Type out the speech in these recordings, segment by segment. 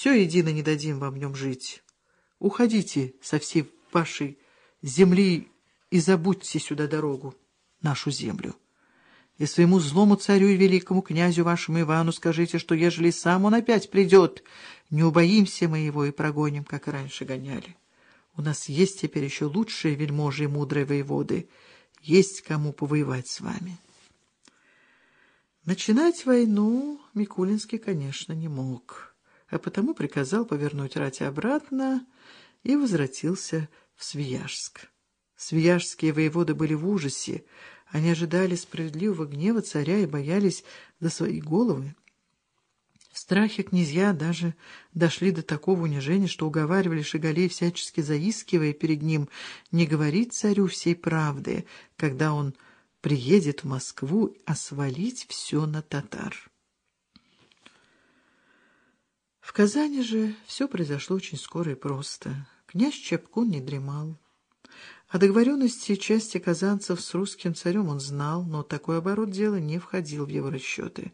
Все едино не дадим вам в нем жить. Уходите со всей вашей земли и забудьте сюда дорогу, нашу землю. И своему злому царю и великому князю вашему Ивану скажите, что ежели сам он опять придет, не убоимся мы его и прогоним, как и раньше гоняли. У нас есть теперь еще лучшие вельможи и мудрые воеводы. Есть кому повоевать с вами. Начинать войну Микулинский, конечно, не мог, а потому приказал повернуть рати обратно и возвратился в Свияжск. Свияжские воеводы были в ужасе, они ожидали справедливого гнева царя и боялись за свои головы. В страхе князья даже дошли до такого унижения, что уговаривали Шигалей, всячески заискивая перед ним, не говорить царю всей правды, когда он приедет в Москву, а свалить все на татар. В Казани же все произошло очень скоро и просто. Князь Чепкун не дремал. О договоренности части казанцев с русским царем он знал, но такой оборот дела не входил в его расчеты.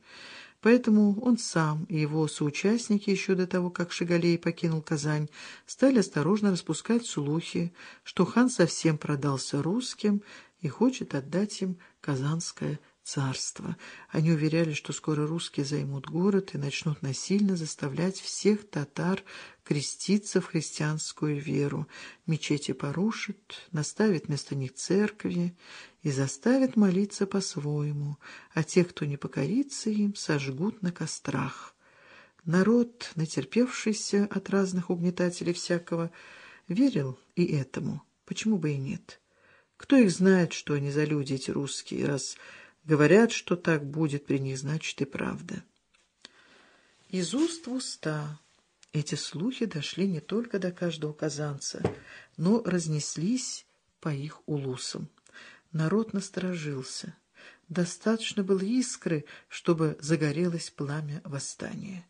Поэтому он сам и его соучастники еще до того, как Шигалей покинул Казань, стали осторожно распускать слухи, что хан совсем продался русским и хочет отдать им Казанское царство. Они уверяли, что скоро русские займут город и начнут насильно заставлять всех татар креститься в христианскую веру. Мечети порушат, наставят вместо них церкви и заставят молиться по-своему, а тех, кто не покорится им, сожгут на кострах. Народ, натерпевшийся от разных угнетателей всякого, верил и этому. Почему бы и нет? Кто их знает, что они за люди, эти русские, раз Говорят, что так будет при них, значит и правда. Из уст в уста эти слухи дошли не только до каждого казанца, но разнеслись по их улусам. Народ насторожился. Достаточно было искры, чтобы загорелось пламя восстания.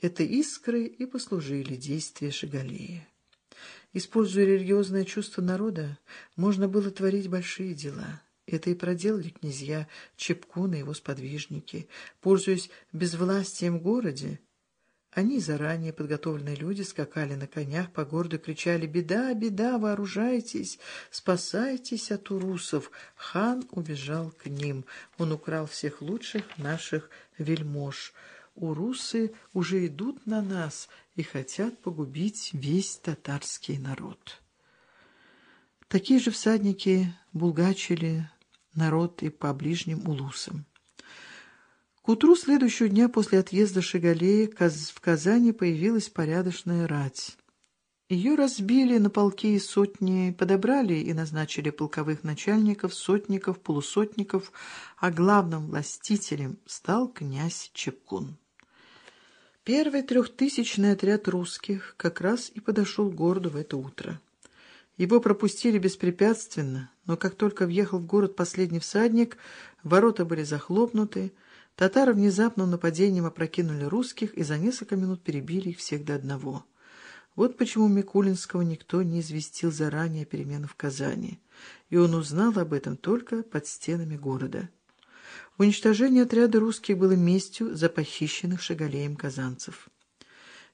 Это искры и послужили действия Шигалея. Используя религиозное чувство народа, можно было творить большие дела — это и проделали князья Чепкун и его сподвижники. Пользуясь безвластием в городе, они, заранее подготовленные люди, скакали на конях по городу, кричали «Беда, беда, вооружайтесь, спасайтесь от урусов!» Хан убежал к ним. Он украл всех лучших наших вельмож. Урусы уже идут на нас и хотят погубить весь татарский народ. Такие же всадники булгачили, народ и по ближним улусам. К утру следующего дня после отъезда Шигалея в Казани появилась порядочная рать. Ее разбили на полки и сотни, подобрали и назначили полковых начальников, сотников, полусотников, а главным властителем стал князь Чепкун. Первый трехтысячный отряд русских как раз и подошел к городу в это утро. Его пропустили беспрепятственно, но как только въехал в город последний всадник, ворота были захлопнуты, татары внезапным нападением опрокинули русских и за несколько минут перебили их всех до одного. Вот почему Микулинского никто не известил заранее о переменах в Казани, и он узнал об этом только под стенами города. Уничтожение отряда русских было местью за похищенных Шагалеем казанцев.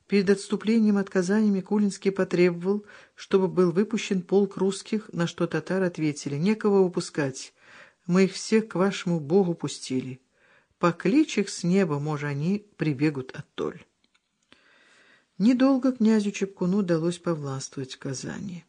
Перед отступлением от Казани Микулинский потребовал, чтобы был выпущен полк русских, на что татары ответили, «Некого выпускать, мы их всех к вашему Богу пустили. Покличь их с неба, может, они прибегут оттоль». Недолго князю Чепкуну удалось повластвовать в Казани.